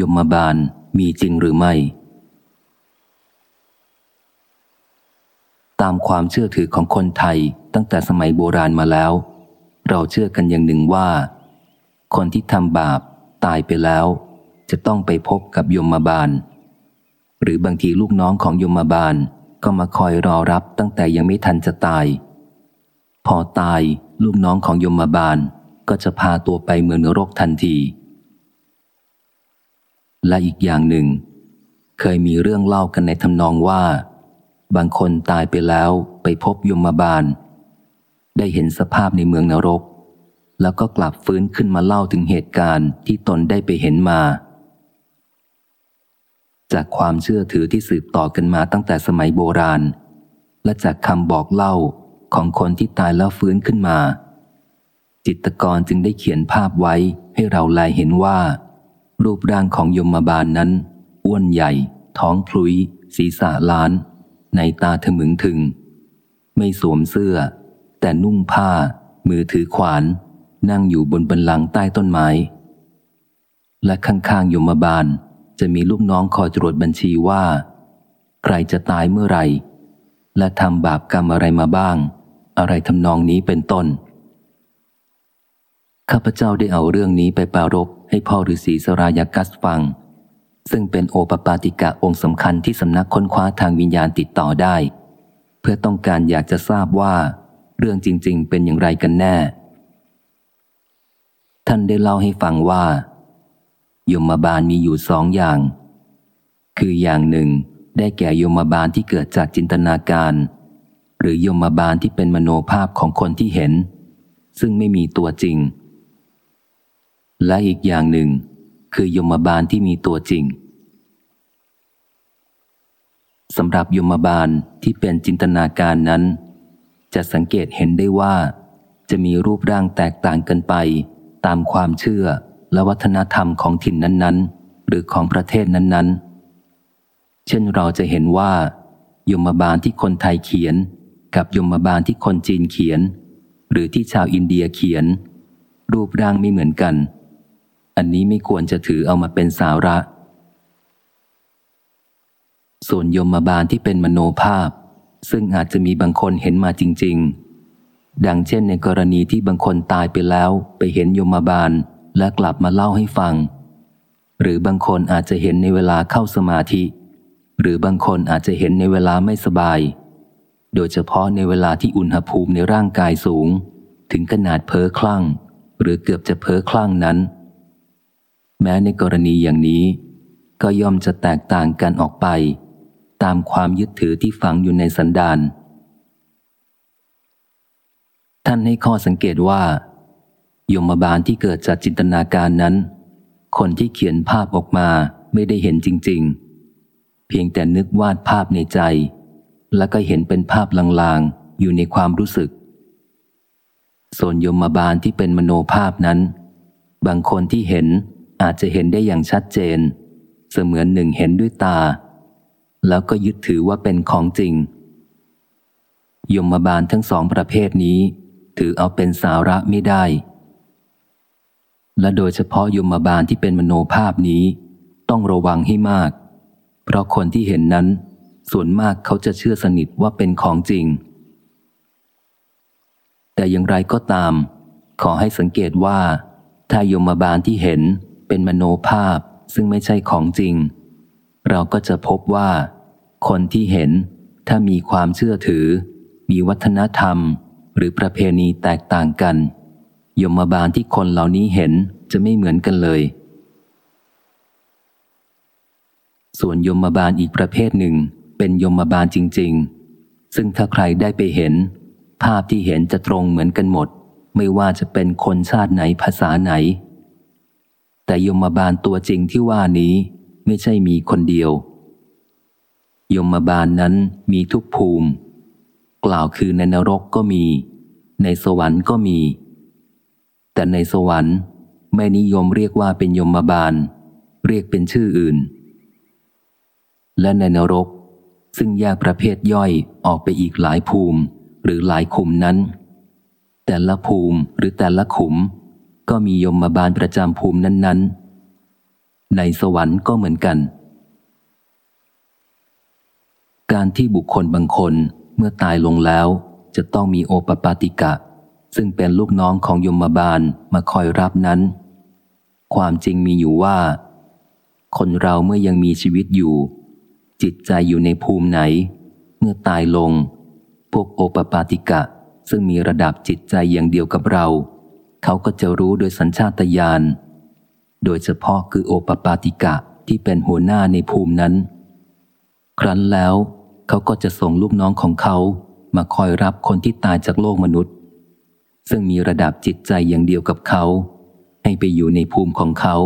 ยมบาลมีจริงหรือไม่ ตามความเชื่อถือของคนไทยตั้งแต่สมัยโบราณมาแล้ว เราเชื่อกันอย่างหนึ่งว่า คนที่ทำบาปตายไปแล้ว จะต้องไปพบกับยมบาล หรือบางทีลูกน้องของยมบาลก็มาคอยรอรับตั้งแต่ยังไม่ทันจะตาย พอตายลูกน้องของยมบาลก็จะพาตัวไปเมืองนรกทันที และอีกอย่างหนึ่ง เคยมีเรื่องเล่ากันในทำนองว่า บางคนตายไปแล้วไปพบยมบาล ได้เห็นสภาพในเมืองนรก แล้วก็กลับฟื้นขึ้นมาเล่าถึงเหตุการณ์ที่ตนได้ไปเห็นมา จากความเชื่อถือที่สืบต่อกันมาตั้งแต่สมัยโบราณ และจากคำบอกเล่าของคนที่ตายแล้วฟื้นขึ้นมา จิตกรจึงได้เขียนภาพไว้ให้เราลายเห็นว่า รูปร่างของยมบาลนนั้น อ้วนใหญ่ ท้องพลุย ศีรษะล้าน ในตาถมึงถึง ไม่สวมเสื้อ แต่นุ่งผ้า มือถือขวาน นั่งอยู่บนบันลังใต้ต้นไม้ และข้างๆยมบาลจะมีลูกน้องคอยตรวจบัญชีว่า ใครจะตายเมื่อไหร่ และทำบาปกรรมอะไรมาบ้าง อะไรทำนองนี้เป็นต้น ข้าพเจ้าได้เอาเรื่องนี้ไปปรารบ ให้พ่อฤาษีสรายกัสฟัง ซึ่งเป็นโอปปาติกะองค์สำคัญที่สำนักค้นคว้าทางวิญญาณติดต่อได้ เพื่อต้องการอยากจะทราบว่า เรื่องจริง ๆ เป็นอย่างไรกันแน่ ท่านได้เล่าให้ฟังว่ายมบาลมีอยู่สองอย่าง คืออย่างหนึ่งได้แก่ยมบาลที่เกิดจากจินตนาการ หรือยมบาลที่เป็นมโนภาพของคนที่เห็น ซึ่งไม่มีตัวจริง และอีกอย่างหนึ่ง คือยมบาลที่มีตัวจริงสำหรับยมบาลที่เป็นจินตนาการนั้น จะสังเกตเห็นได้ว่า จะมีรูปร่างแตกต่างกันไป ตามความเชื่อและวัฒนธรรมของถิ่นนั้นๆ หรือของประเทศนั้นๆ เช่นเราจะเห็นว่า ยมบาลที่คนไทยเขียน กับยมบาลที่คนจีนเขียน หรือที่ชาวอินเดียเขียน รูปร่างไม่เหมือนกัน อันนี้ไม่ควรจะถือเอามาเป็นสาระ ส่วนยมบาลที่เป็นมโนภาพ ซึ่งอาจจะมีบางคนเห็นมาจริง ๆ ดังเช่นในกรณีที่บางคนตายไปแล้วไปเห็นยมบาลและกลับมาเล่าให้ฟัง หรือบางคนอาจจะเห็นในเวลาเข้าสมาธิ หรือบางคนอาจจะเห็นในเวลาไม่สบาย โดยเฉพาะในเวลาที่อุณหภูมิในร่างกายสูง ถึงขนาดเพ้อคลั่ง หรือเกือบจะเพ้อคลั่งนั้น แม้ในกรณีอย่างนี้ ก็ย่อมจะแตกต่างกันออกไป ตามความยึดถือที่ฝังอยู่ในสันดานท่านให้ข้อสังเกตว่า ยมบาลที่เกิดจากจินตนาการนั้น คนที่เขียนภาพออกมาไม่ได้เห็นจริง ๆ เพียงแต่นึกวาดภาพในใจ แล้วก็เห็นเป็นภาพลางๆ อยู่ในความรู้สึก ส่วนยมบาลที่เป็นมโนภาพนั้น บางคนที่เห็น อาจจะเห็นได้อย่างชัดเจน เสมือนหนึ่งเห็นด้วยตา แล้วก็ยึดถือว่าเป็นของจริง ยมบาลทั้งสองประเภทนี้ ถือเอาเป็นสาระไม่ได้ และโดยเฉพาะยมบาลที่เป็นมโนภาพนี้ ต้องระวังให้มาก เพราะคนที่เห็นนั้น ส่วนมากเขาจะเชื่อสนิทว่าเป็นของจริง แต่อย่างไรก็ตาม ขอให้สังเกตว่าถ้ายมบาลที่เห็น เป็นมโนภาพซึ่งไม่ใช่ของจริง เราก็จะพบว่า คนที่เห็นถ้ามีความเชื่อถือ มีวัฒนธรรม หรือประเพณีแตกต่างกัน ยมบาลที่คนเหล่านี้เห็นจะไม่เหมือนกันเลย ส่วนยมบาลอีกประเภทหนึ่ง เป็นยมบาลจริง ๆ ซึ่งถ้าใครได้ไปเห็น ภาพที่เห็นจะตรงเหมือนกันหมด ไม่ว่าจะเป็นคนชาติไหนภาษาไหน แต่ยมบาลตัวจริงที่ว่านี้ไม่ใช่มีคนเดียว ยมบาลนนั้นมีทุกภูมิ กล่าวคือในนรกก็มี ในสวรรค์ก็มี แต่ในสวรรค์ไม่นิยมเรียกว่าเป็นยมบาล เรียกเป็นชื่ออื่น และในนรกซึ่งแยกประเภทย่อยออกไปอีกหลายภูมิหรือหลายขุมนั้น แต่ละภูมิหรือแต่ละขุม ก็มียมมาบาลประจำภูมินั้น ๆ ในสวรรค์ก็เหมือนกัน การที่บุคคลบางคนเมื่อตายลงแล้ว จะต้องมีโอปปาติกะ ซึ่งเป็นลูกน้องของยมบาลมาคอยรับนั้น ความจริงมีอยู่ว่า คนเราเมื่อยังมีชีวิตอยู่ จิตใจอยู่ในภูมิไหน เมื่อตายลง พวกโอปปาติกะซึ่งมีระดับจิตใจอย่างเดียวกับเรา เขาก็จะรู้โดยสัญชาตญาณ โดยเฉพาะคือโอปปาติกะที่เป็นหัวหน้าในภูมินั้น ครั้นแล้วเขาก็จะส่งลูกน้องของเขามาคอยรับคนที่ตายจากโลกมนุษย์ ซึ่งมีระดับจิตใจอย่างเดียวกับเขา ให้ไปอยู่ในภูมิของเขา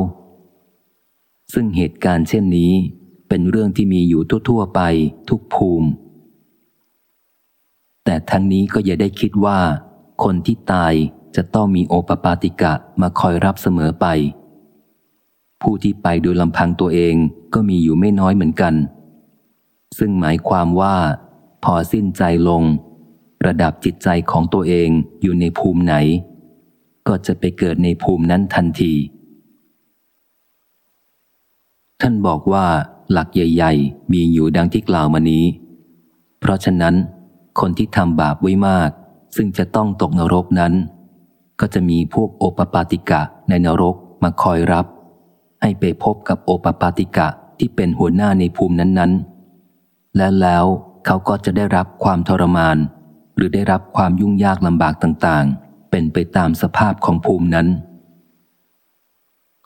ซึ่งเหตุการณ์เช่นนี้เป็นเรื่องที่มีอยู่ทั่วๆไปทุกภูมิ แต่ทั้งนี้ก็อย่าได้คิดว่า คนที่ตาย จะต้องมีโอปปาติกะมาคอยรับเสมอไป ผู้ที่ไปโดยลำพังตัวเองก็มีอยู่ไม่น้อยเหมือนกัน ซึ่งหมายความว่าพอสิ้นใจลง ระดับจิตใจของตัวเองอยู่ในภูมิไหน ก็จะไปเกิดในภูมินั้นทันที ท่านบอกว่าหลักใหญ่ ๆ มีอยู่ดังที่กล่าวมานี้ เพราะฉะนั้น คนที่ทำบาปไว้มาก ซึ่งจะต้องตกนรกนั้น ก็จะมีพวกโอปปาติกะในนรกมาคอยรับ ให้ไปพบกับโอปปาติกะที่เป็นหัวหน้าในภูมินั้นๆ และแล้วเขาก็จะได้รับความทรมาน หรือได้รับความยุ่งยากลำบากต่างๆ เป็นไปตามสภาพของภูมินั้น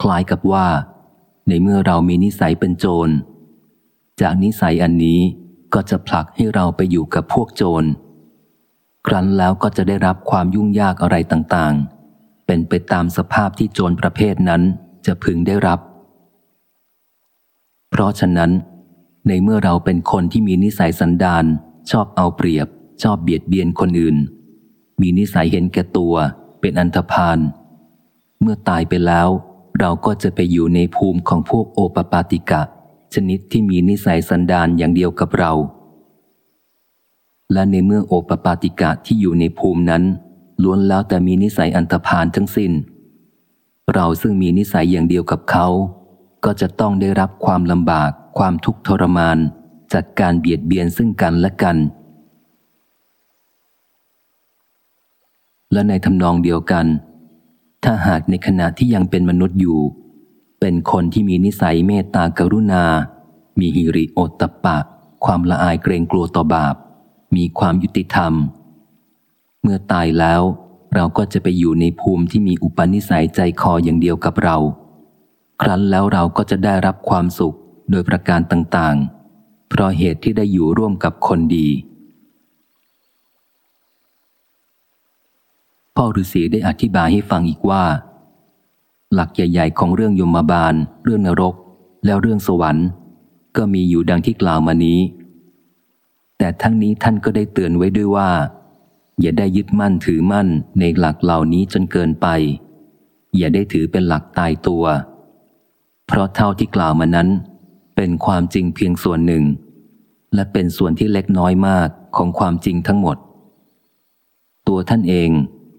คล้ายกับว่า ในเมื่อเรามีนิสัยเป็นโจร จากนิสัยอันนี้ก็จะผลักให้เราไปอยู่กับพวกโจร ครั้นแล้วก็จะได้รับความยุ่งยากอะไรต่างๆ เป็นไปตามสภาพที่โจรประเภทนั้นจะพึงได้รับ เพราะฉะนั้น ในเมื่อเราเป็นคนที่มีนิสัยสันดานชอบเอาเปรียบ ชอบเบียดเบียนคนอื่น มีนิสัยเห็นแก่ตัว เป็นอันธพาลเมื่อตายไปแล้ว เราก็จะไปอยู่ในภูมิของพวกโอปปาติกะ ชนิดที่มีนิสัยสันดานอย่างเดียวกับเรา และในเมื่อโอปปาติกะที่อยู่ในภูมินั้น ล้วนแล้วแต่มีนิสัยอันตรพานทั้งสิน้น เราซึ่งมีนิสัยอย่างเดียวกับเขา ก็จะต้องได้รับความลำบาก ความทุกข์ทรมาน จากการเบียดเบียนซึ่งกันและกัน และในทำนองเดียวกัน ถ้าหากในขณะที่ยังเป็นมนุษย์อยู่ เป็นคนที่มีนิสัยเมตตากรุณา มีหิริโอตตะปะ ความละอายเกรงกลัวต่อบาป มีความยุติธรรม เมื่อตายแล้ว เราก็จะไปอยู่ในภูมิที่มีอุปนิสัยใจคออย่างเดียวกับเรา ครั้นแล้วเราก็จะได้รับความสุขโดยประการต่างๆ เพราะเหตุที่ได้อยู่ร่วมกับคนดี พ่อฤาษีได้อธิบายให้ฟังอีกว่า หลักใหญ่ ๆ ของเรื่องยมบาล เรื่องนรก แล้วเรื่องสวรรค์ ก็มีอยู่ดังที่กล่าวมานี้ แต่ทั้งนี้ท่านก็ได้เตือนไว้ด้วยว่า อย่าได้ยึดมั่นถือมั่นในหลักเหล่านี้จนเกินไป อย่าได้ถือเป็นหลักตายตัว เพราะเท่าที่กล่าวมานั้น เป็นความจริงเพียงส่วนหนึ่ง และเป็นส่วนที่เล็กน้อยมากของความจริงทั้งหมด ตัวท่านเอง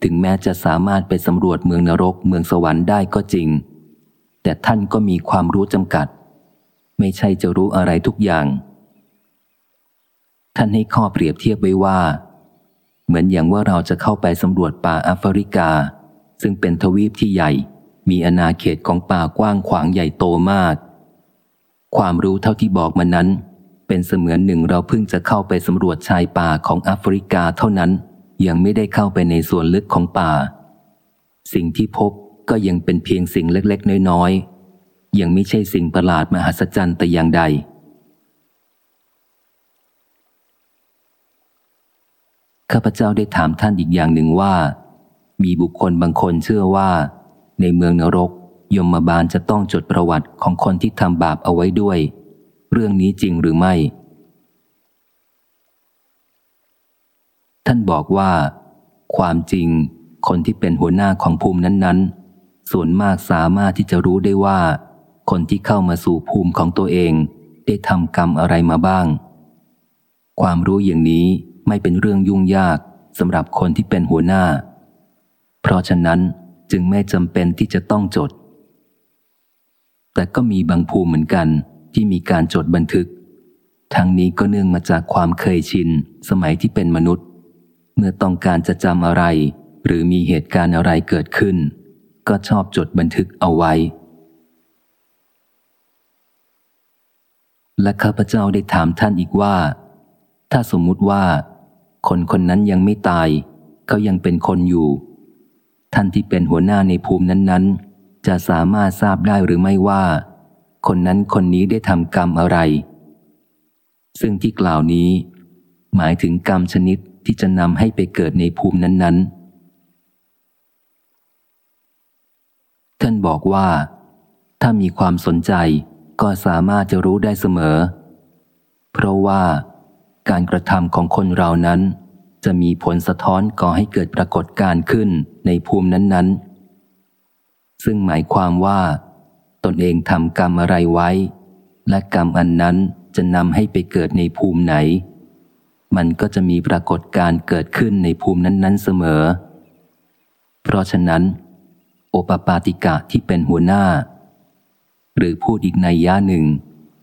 ถึงแม้จะสามารถไปสำรวจเมืองนรกเมืองสวรรค์ได้ก็จริง แต่ท่านก็มีความรู้จำกัด ไม่ใช่จะรู้อะไรทุกอย่าง ท่านให้ข้อเปรียบเทียบไว้ว่า เหมือนอย่างว่าเราจะเข้าไปสำรวจป่าแอฟริกา ซึ่งเป็นทวีปที่ใหญ่ มีอาณาเขตของป่ากว้างขวางใหญ่โตมาก ความรู้เท่าที่บอกมานั้น เป็นเสมือนหนึ่งเราเพิ่งจะเข้าไปสำรวจชายป่าของแอฟริกาเท่านั้น ยังไม่ได้เข้าไปในส่วนลึกของป่า สิ่งที่พบก็ยังเป็นเพียงสิ่งเล็กๆ น้อยๆยังไม่ใช่สิ่งประหลาดมหัศจรรย์แต่อย่างใด ข้าพเจ้าได้ถามท่านอีกอย่างหนึ่งว่า มีบุคคลบางคนเชื่อว่า ในเมืองนรก ยมบาลจะต้องจดประวัติของคนที่ทำบาปเอาไว้ด้วย เรื่องนี้จริงหรือไม่ ท่านบอกว่า ความจริง คนที่เป็นหัวหน้าของภูมินั้นๆ ส่วนมากสามารถที่จะรู้ได้ว่า คนที่เข้ามาสู่ภูมิของตัวเอง ได้ทำกรรมอะไรมาบ้าง ความรู้อย่างนี้ ไม่เป็นเรื่องยุ่งยากสำหรับคนที่เป็นหัวหน้า เพราะฉะนั้นจึงไม่จำเป็นที่จะต้องจด แต่ก็มีบางภูมิเหมือนกันที่มีการจดบันทึก ทั้งนี้ก็เนื่องมาจากความเคยชินสมัยที่เป็นมนุษย์ เมื่อต้องการจะจำอะไร หรือมีเหตุการณ์อะไรเกิดขึ้น ก็ชอบจดบันทึกเอาไว้ และข้าพเจ้าได้ถามท่านอีกว่า ถ้าสมมุติว่า คนคนนั้นยังไม่ตาย เขายังเป็นคนอยู่ ท่านที่เป็นหัวหน้าในภูมินั้นๆ จะสามารถทราบได้หรือไม่ว่า คนนั้นคนนี้ได้ทำกรรมอะไร ซึ่งที่กล่าวนี้ หมายถึงกรรมชนิดที่จะนำให้ไปเกิดในภูมินั้นๆท่านบอกว่า ถ้ามีความสนใจก็สามารถจะรู้ได้เสมอ เพราะว่า การกระทำของคนเรานั้น จะมีผลสะท้อนก่อให้เกิดปรากฏการขึ้นในภูมินั้นๆ ซึ่งหมายความว่า ตนเองทำกรรมอะไรไว้ และกรรมอันนั้นจะนำให้ไปเกิดในภูมิไหน มันก็จะมีปรากฏการเกิดขึ้นในภูมินั้นๆเสมอ เพราะฉะนั้น โอปปาติกะที่เป็นหัวหน้า หรือพูดอีกในย่าหนึ่ง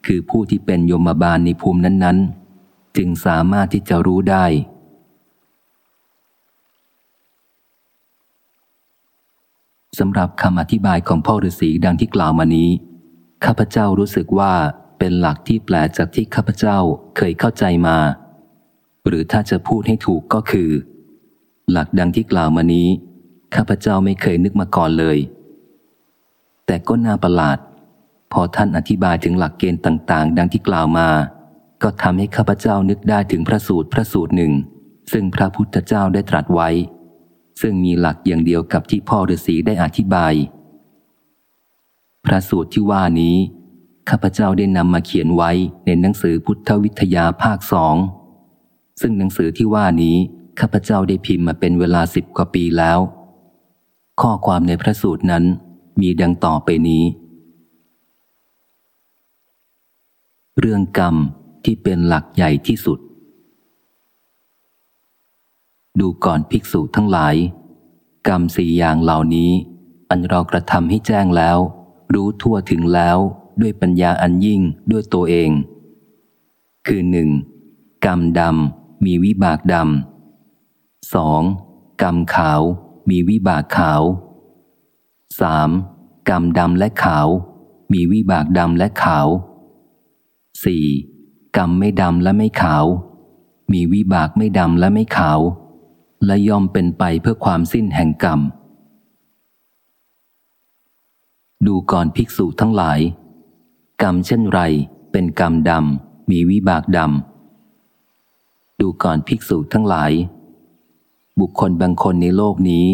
คือผู้ที่เป็นโยมบาลในภูมินั้นๆ จึงสามารถที่จะรู้ได้ สำหรับคำอธิบายของพ่อฤาษีดังที่กล่าวมานี้ ข้าพเจ้ารู้สึกว่าเป็นหลักที่แปลจากที่ข้าพเจ้าเคยเข้าใจมา หรือถ้าจะพูดให้ถูกก็คือ หลักดังที่กล่าวมานี้ ข้าพเจ้าไม่เคยนึกมาก่อนเลย แต่ก็น่าประหลาด พอท่านอธิบายถึงหลักเกณฑ์ต่าง ๆ ดังที่กล่าวมา ก็ทำให้ข้าพเจ้านึกได้ถึงพระสูตรพระสูตรหนึ่ง ซึ่งพระพุทธเจ้าได้ตรัสไว้ ซึ่งมีหลักอย่างเดียวกับที่พ่อฤาษีได้อธิบาย พระสูตรที่ว่านี้ข้าพเจ้าได้นำมาเขียนไว้ในหนังสือพุทธวิทยาภาคสองซึ่งหนังสือที่ว่านี้ข้าพเจ้าได้พิมพ์มาเป็นเวลาสิบกว่าปีแล้ว ข้อความในพระสูตรนั้นมีดังต่อไปนี้ เรื่องกรรม ที่เป็นหลักใหญ่ที่สุด ดูก่อนภิกษุทั้งหลาย กรรมสี่อย่างเหล่านี้ อันเรากระทำให้แจ้งแล้ว รู้ทั่วถึงแล้วด้วยปัญญาอันยิ่งด้วยตัวเอง คือหนึ่งกรรมดำมีวิบากดำสองกรรมขาวมีวิบากขาวสามกรรมดำและขาว มีวิบากดำและขาวสี่ กรรมไม่ดำและไม่ขาว มีวิบากไม่ดำและไม่ขาว และย่อมเป็นไปเพื่อความสิ้นแห่งกรรม ดูก่อนภิกษุทั้งหลาย กรรมเช่นไร เป็นกรรมดำมีวิบากดำ ดูก่อนภิกษุทั้งหลาย บุคคลบางคนในโลกนี้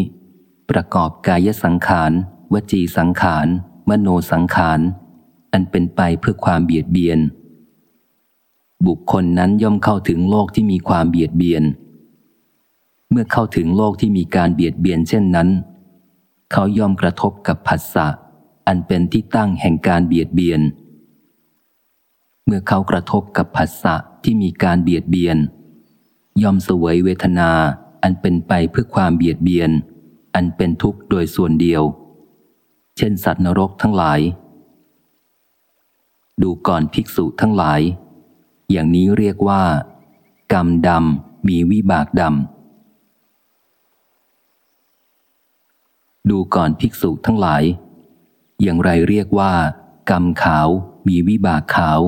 ประกอบกายสังขาร วจีสังขาร มโนสังขาร อันเป็นไปเพื่อความเบียดเบียน บุคคลนั้นย่อมเข้าถึงโลกที่มีความเบียดเบียน เมื่อเข้าถึงโลกที่มีการเบียดเบียนเช่นนั้น เขาย่อมกระทบกับผัสสะอันเป็นที่ตั้งแห่งการเบียดเบียน เมื่อเขากระทบกับผัสสะที่มีการเบียดเบียน ย่อมเสวยเวทนาอันเป็นไปเพื่อความเบียดเบียน อันเป็นทุกข์โดยส่วนเดียว เช่นสัตว์นรกทั้งหลาย ดูก่อนภิกษุทั้งหลาย อย่างนี้เรียกว่า กรรมดำมีวิบากดำ ดูก่อนภิกษุทั้งหลาย อย่างไรเรียกว่า กรรมขาวมีวิบากขาว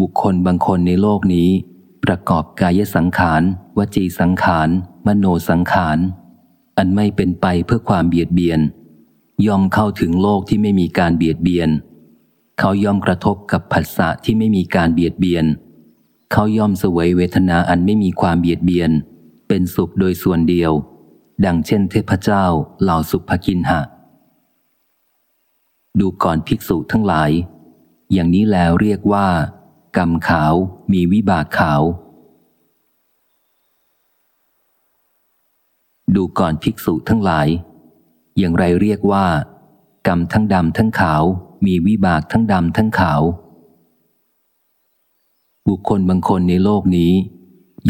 บุคคลบางคนในโลกนี้ ประกอบกายสังขาร วจีสังขาร มโนสังขาร อันไม่เป็นไปเพื่อความเบียดเบียน ย่อมเข้าถึงโลกที่ไม่มีการเบียดเบียน เขาย่อมกระทบกับผัสสะที่ไม่มีการเบียดเบียน เขาย่อมเสวยเวทนาอันไม่มีความเบียดเบียน เป็นสุขโดยส่วนเดียว ดังเช่นเทพเจ้าเหล่าสุภกินหะ ดูก่อนภิกษุทั้งหลาย อย่างนี้แล้วเรียกว่า กรรมขาวมีวิบากขาว ดูก่อนภิกษุทั้งหลาย อย่างไรเรียกว่า กรรมทั้งดำทั้งขาว มีวิบากทั้งดำทั้งขาว บุคคลบางคนในโลกนี้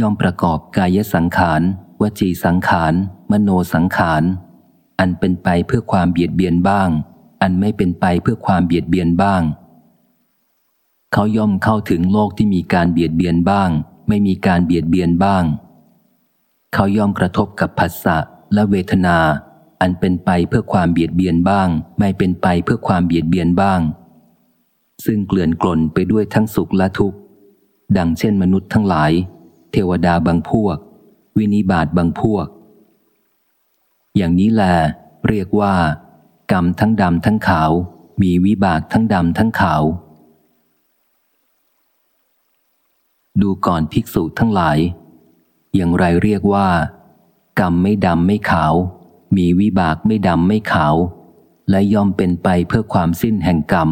ย่อมประกอบกายสังขาร วจีสังขาร มโนสังขาร อันเป็นไปเพื่อความเบียดเบียนบ้าง อันไม่เป็นไปเพื่อความเบียดเบียนบ้าง เขาย่อมเข้าถึงโลกที่มีการเบียดเบียนบ้าง ไม่มีการเบียดเบียนบ้าง เขาย่อมกระทบกับผัสสะและเวทนา อันเป็นไปเพื่อความเบียดเบียนบ้าง ไม่เป็นไปเพื่อความเบียดเบียนบ้าง ซึ่งเกลื่อนกลนไปด้วยทั้งสุขและทุกข์ ดังเช่นมนุษย์ทั้งหลาย เทวดาบางพวก วินิบาตบางพวก อย่างนี้แลเรียกว่า กรรมทั้งดำทั้งขาว มีวิบากทั้งดำทั้งขาว ดูก่อนภิกษุทั้งหลาย อย่างไรเรียกว่า กรรมไม่ดำไม่ขาว มีวิบากไม่ดำไม่ขาว และย่อมเป็นไปเพื่อความสิ้นแห่งกรรม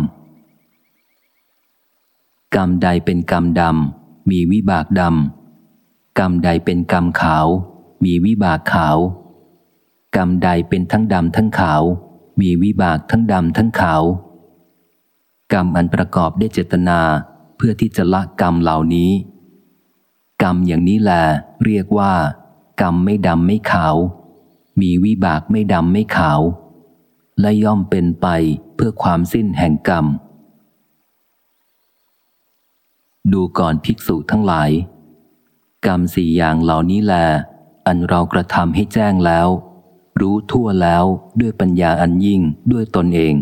กรรมใดเป็นกรรมดำมีวิบากดำกรรมใดเป็นกรรมขาว มีวิบากขาว กรรมใดเป็นทั้งดำทั้งขาว มีวิบากทั้งดำทั้งขาว กรรมอันประกอบด้วยเจตนาเพื่อที่จะละกรรมเหล่านี้ กรรมอย่างนี้แหละเรียกว่า กรรมไม่ดำไม่ขาว มีวิบากไม่ดำไม่ขาว และย่อมเป็นไปเพื่อความสิ้นแห่งกรรม ดูก่อนภิกษุทั้งหลาย กรรมสี่อย่างเหล่านี้แล อันเรากระทำให้แจ้งแล้ว รู้ทั่วแล้วด้วยปัญญาอันยิ่งด้วยตนเอง